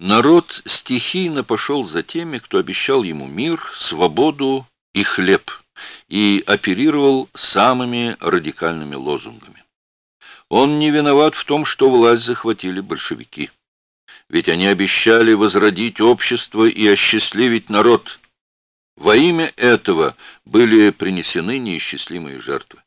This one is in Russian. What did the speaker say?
Народ стихийно пошел за теми, кто обещал ему мир, свободу и хлеб, и оперировал самыми радикальными лозунгами. Он не виноват в том, что власть захватили большевики. Ведь они обещали возродить общество и осчастливить народ. Во имя этого были принесены неисчислимые жертвы.